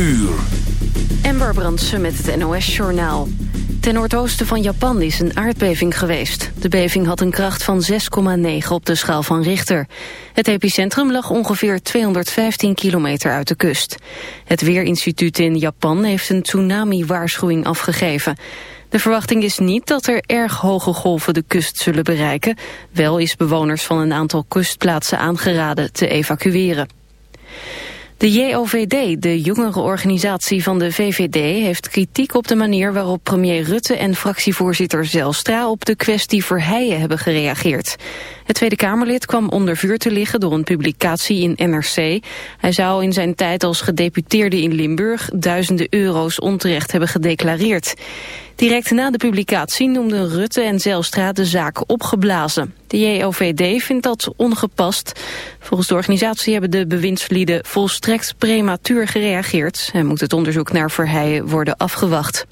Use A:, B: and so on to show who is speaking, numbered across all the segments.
A: uur.
B: Ember Brandsen met het NOS-journaal. Ten noordoosten van Japan is een aardbeving geweest. De beving had een kracht van 6,9 op de schaal van Richter. Het epicentrum lag ongeveer 215 kilometer uit de kust. Het Weerinstituut in Japan heeft een tsunami-waarschuwing afgegeven. De verwachting is niet dat er erg hoge golven de kust zullen bereiken. Wel is bewoners van een aantal kustplaatsen aangeraden te evacueren. De JOVD, de jongerenorganisatie van de VVD, heeft kritiek op de manier waarop premier Rutte en fractievoorzitter Zelstra op de kwestie Verheijen hebben gereageerd. Het Tweede Kamerlid kwam onder vuur te liggen door een publicatie in NRC. Hij zou in zijn tijd als gedeputeerde in Limburg duizenden euro's onterecht hebben gedeclareerd. Direct na de publicatie noemden Rutte en Zelstra de zaak opgeblazen. De JOVD vindt dat ongepast. Volgens de organisatie hebben de bewindslieden volstrekt prematuur gereageerd... en moet het onderzoek naar Verheijen worden afgewacht.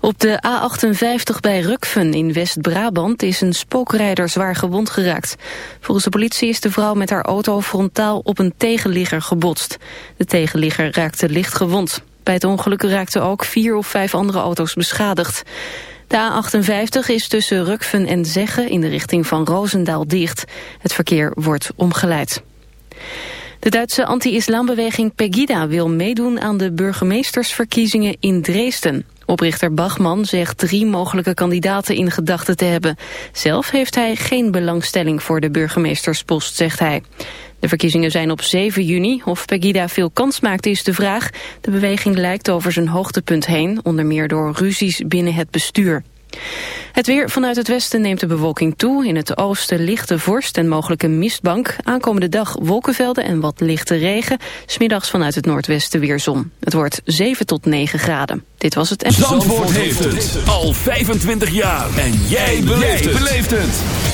B: Op de A58 bij Rukven in West-Brabant is een spookrijder zwaar gewond geraakt. Volgens de politie is de vrouw met haar auto frontaal op een tegenligger gebotst. De tegenligger raakte licht gewond. Bij het ongeluk raakten ook vier of vijf andere auto's beschadigd. De A58 is tussen Rukven en Zegge in de richting van Roosendaal dicht. Het verkeer wordt omgeleid. De Duitse anti-islambeweging Pegida wil meedoen aan de burgemeestersverkiezingen in Dresden. Oprichter Bachman zegt drie mogelijke kandidaten in gedachten te hebben. Zelf heeft hij geen belangstelling voor de burgemeesterspost, zegt hij. De verkiezingen zijn op 7 juni. Of Pegida veel kans maakt is de vraag. De beweging lijkt over zijn hoogtepunt heen, onder meer door ruzies binnen het bestuur. Het weer vanuit het westen neemt de bewolking toe. In het oosten lichte vorst en mogelijke mistbank. Aankomende dag wolkenvelden en wat lichte regen. Smiddags vanuit het noordwesten weer zon. Het wordt 7 tot 9 graden. Dit was het...
A: Zandvoort heeft het al 25 jaar. En jij beleeft het.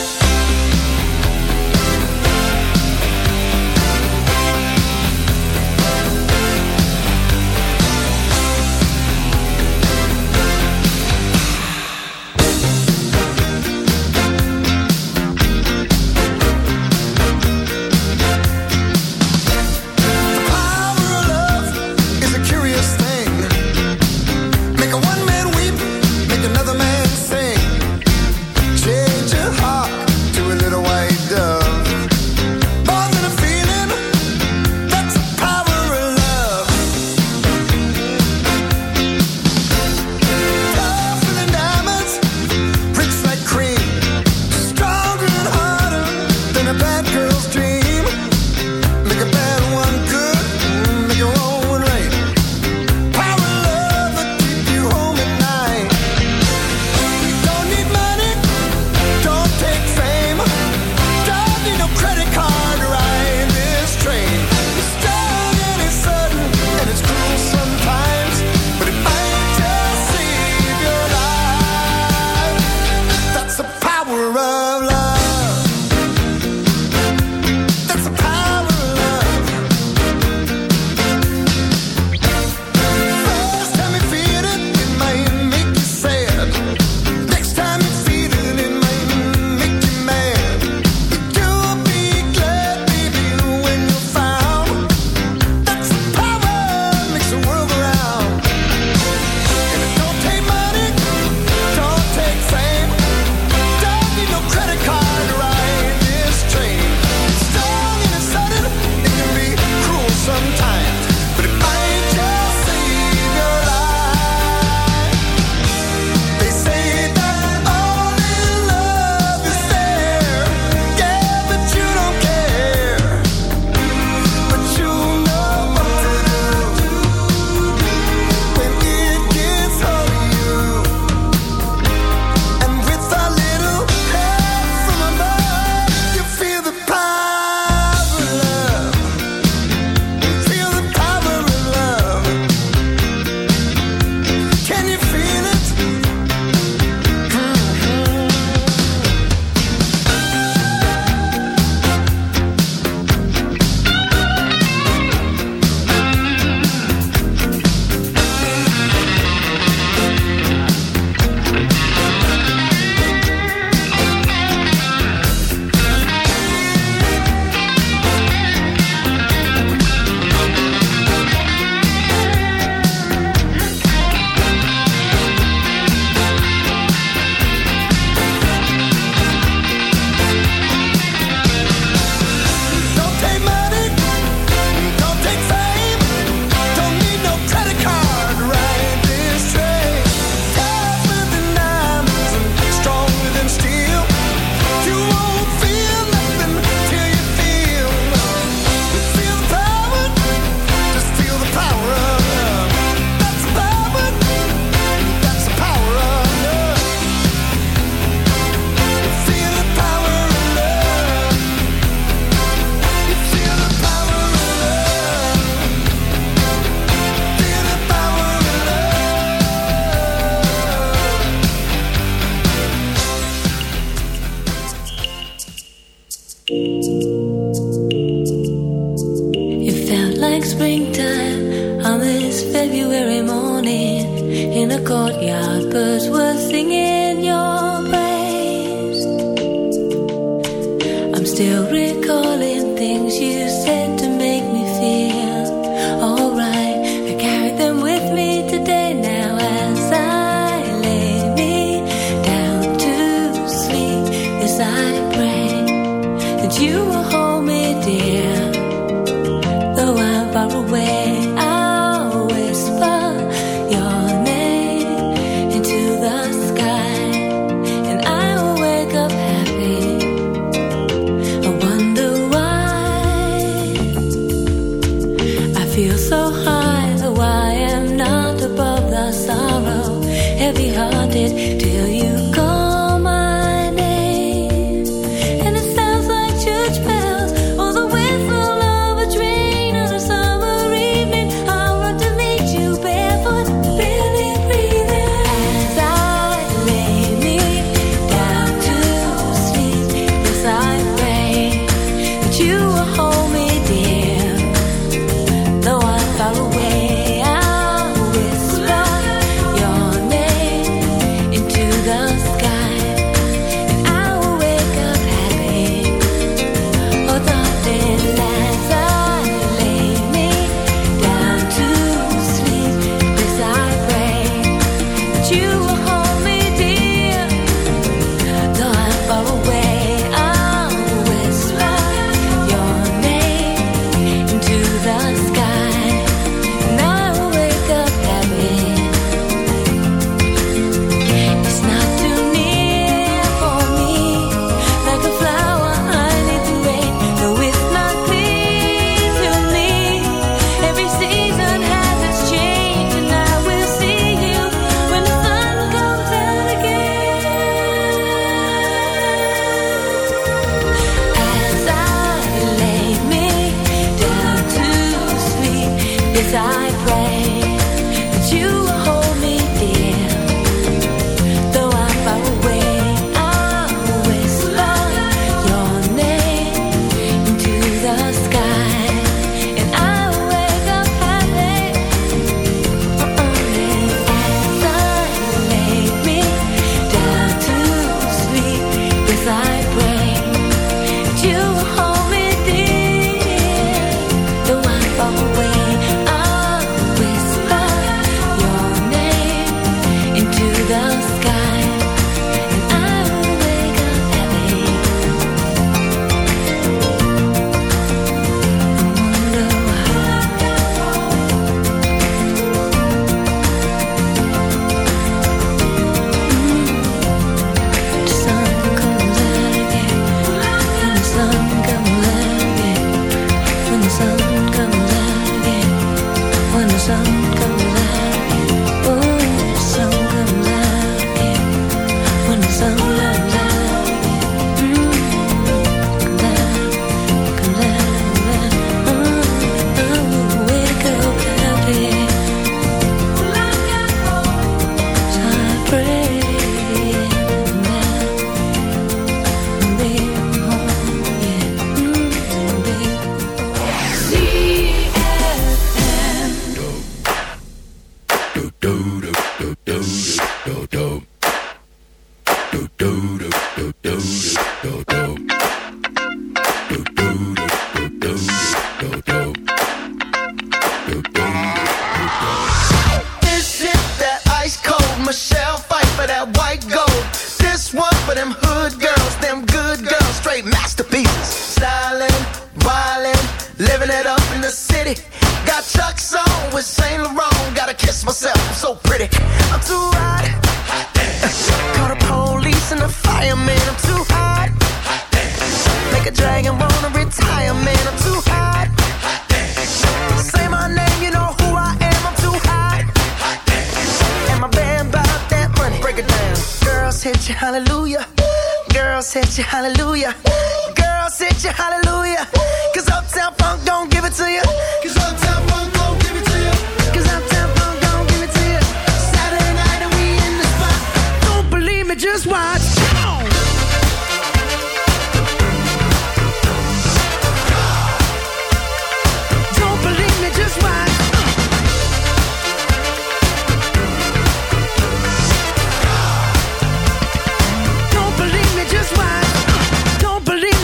C: sun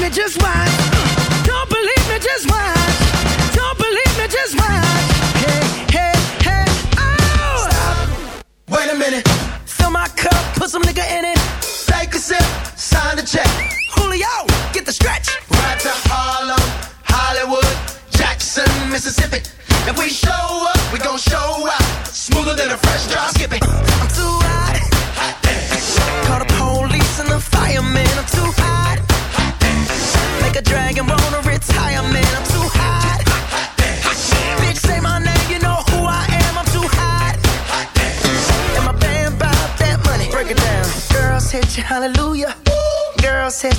C: just why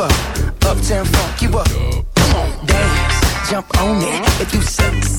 C: up. Uptown funk you up. Come on, dance, jump on it. If you sexy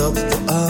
C: up for us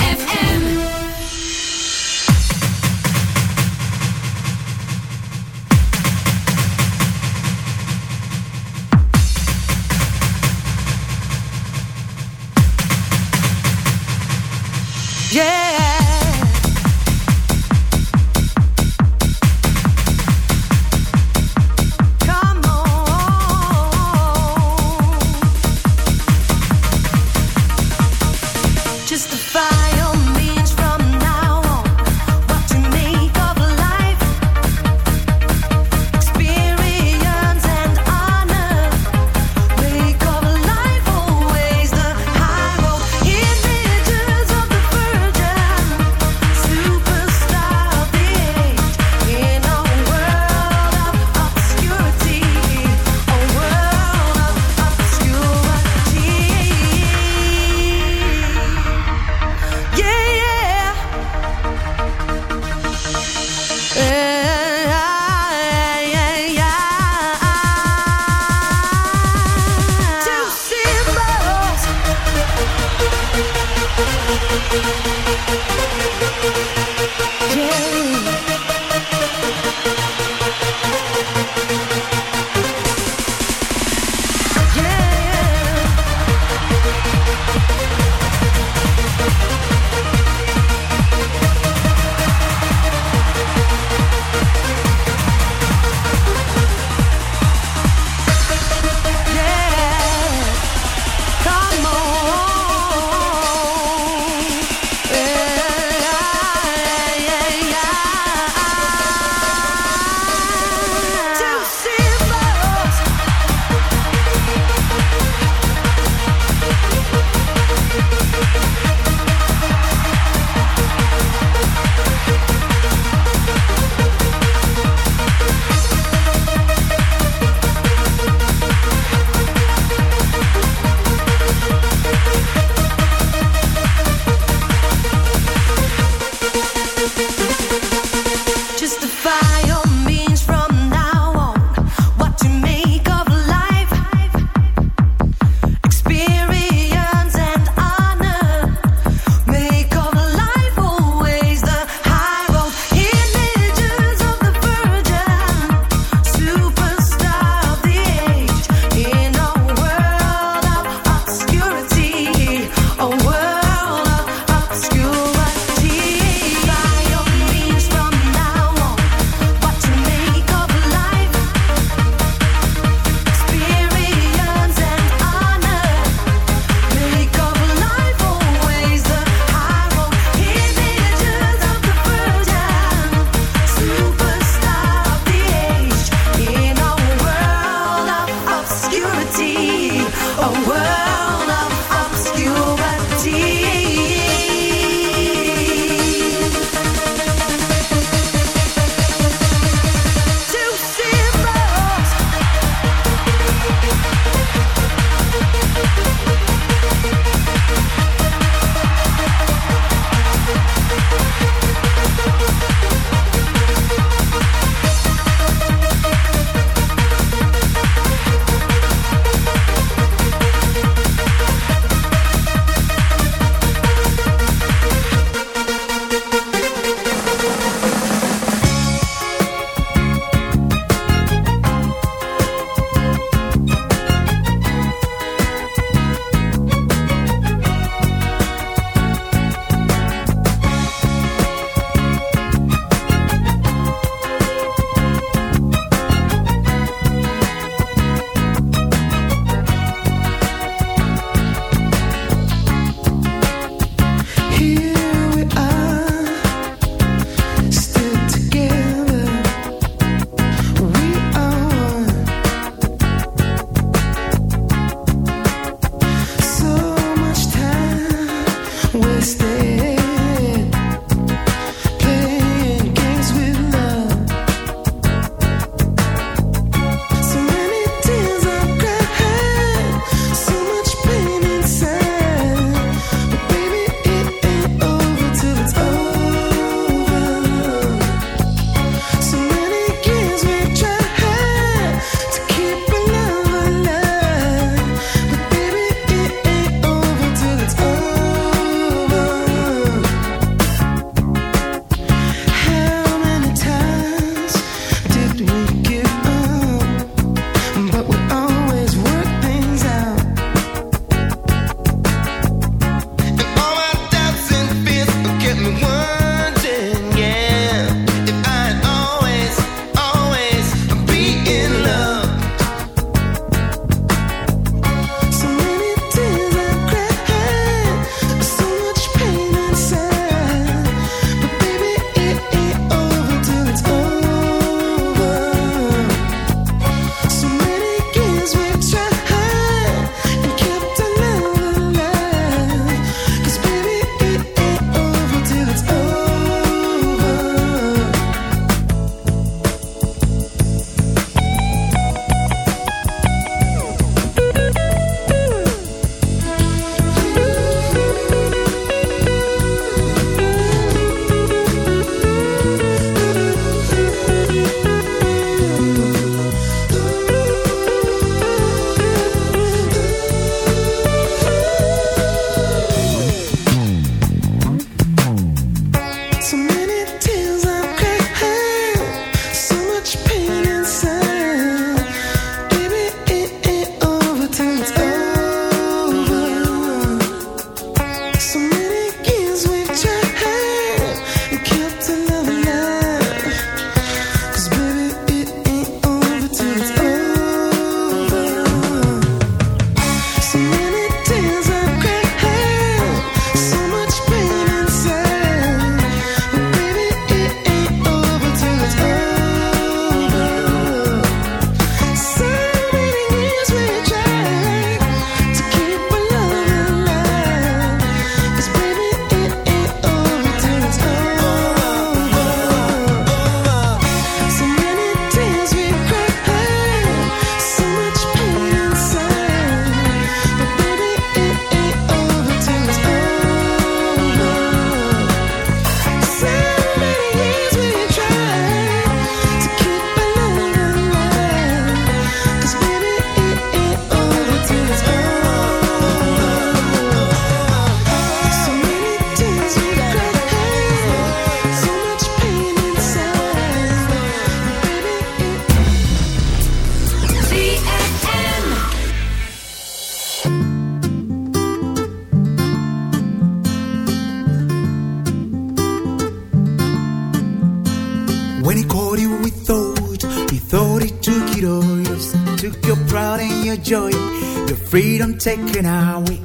C: taken away.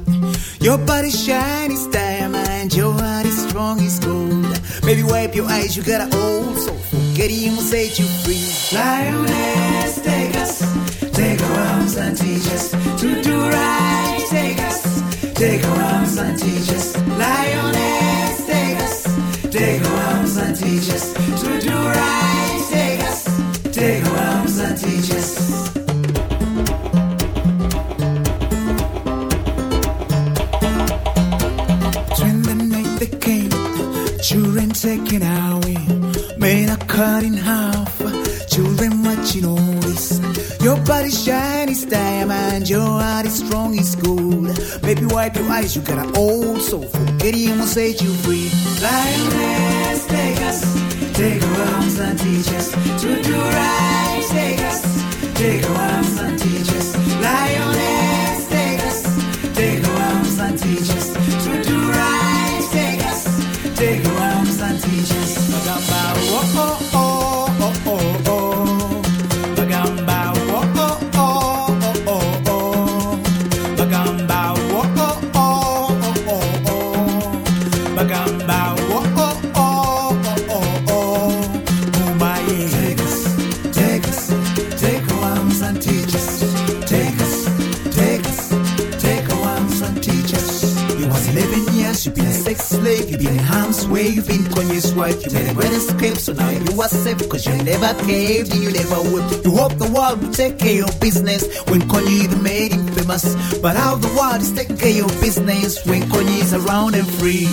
C: Your body's shiny as diamond, your heart is strong as gold. Baby, wipe your eyes, you got an old soul. Forgetting will set you free. Lioness, take us, take our arms and teach us to do right. Take us, take our arms and teach us. Lioness. wipe your eyes, you got an old soul. Gideon will set you free. Lioness, take us, take our arms and teach us to do right. Take us, take our arms and teach us. Lioness. was safe because you never caved, you never would. You hope the world will take care of business when Kanye the made him famous. But how the world is taking care of business when Kanye is around and free.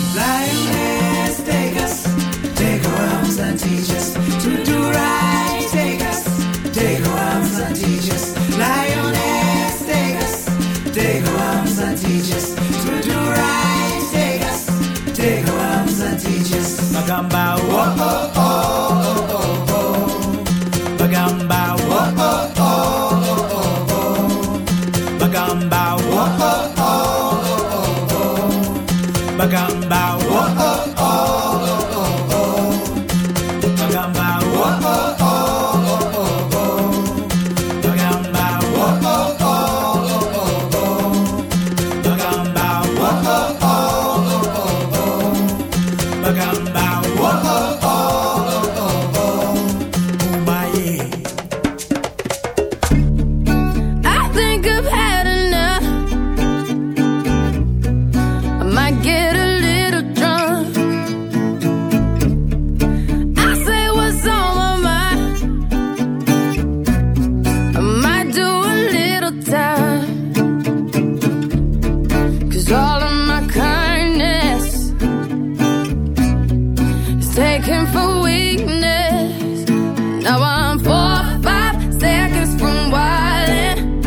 D: Now I'm four, five seconds from wildin',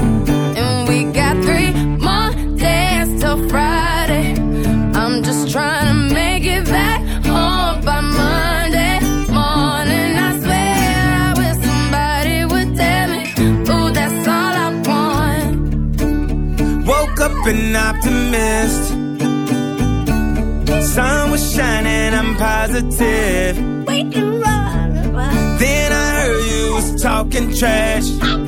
D: and we got three more days till Friday. I'm just trying to make it back home by Monday morning. I swear I wish somebody would tell me, ooh, that's all I want.
E: Woke up an optimist. Sun was shining, I'm positive talking trash.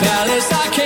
F: palace. I can't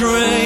F: train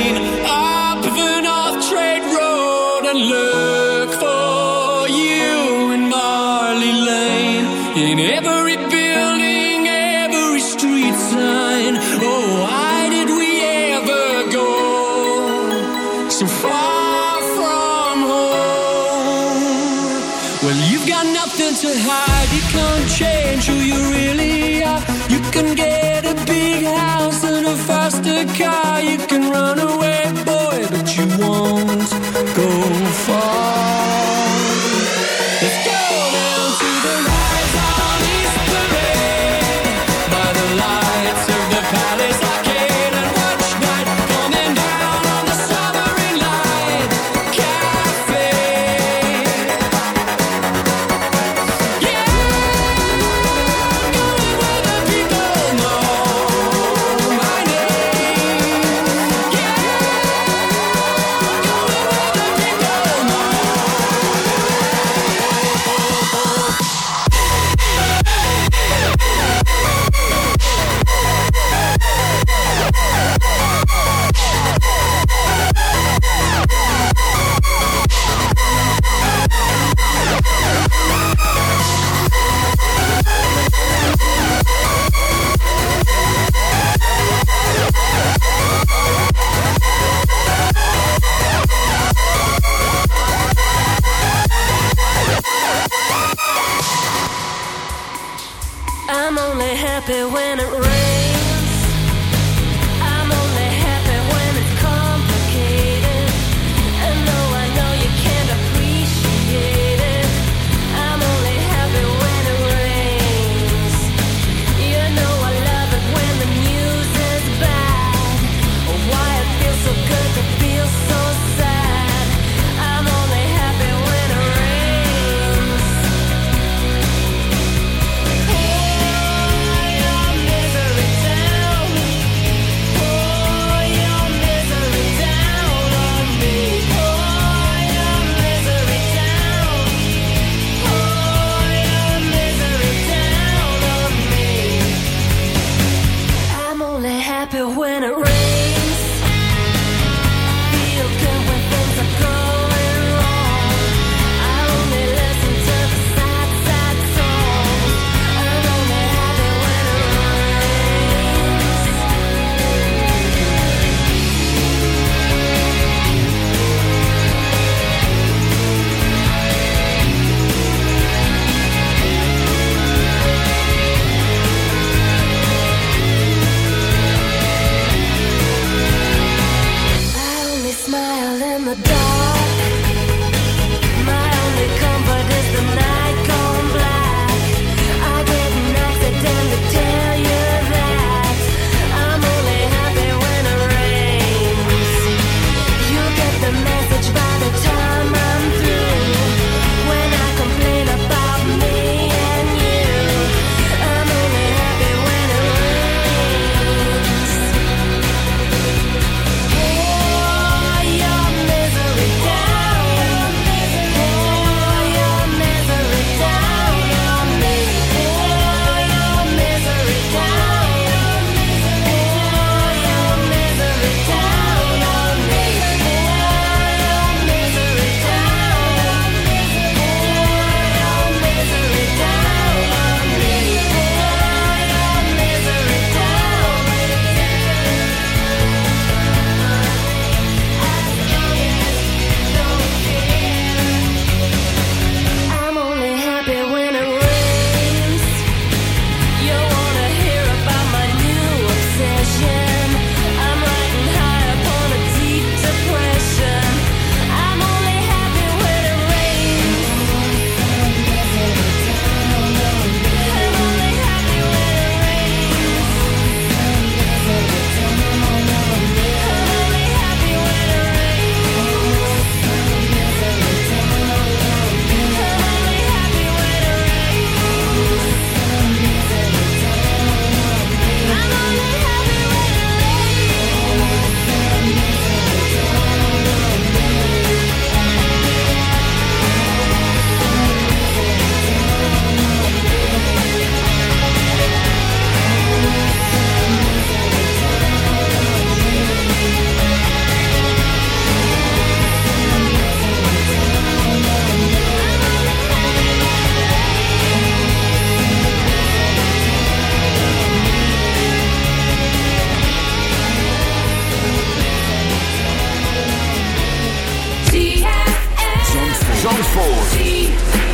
F: my end and my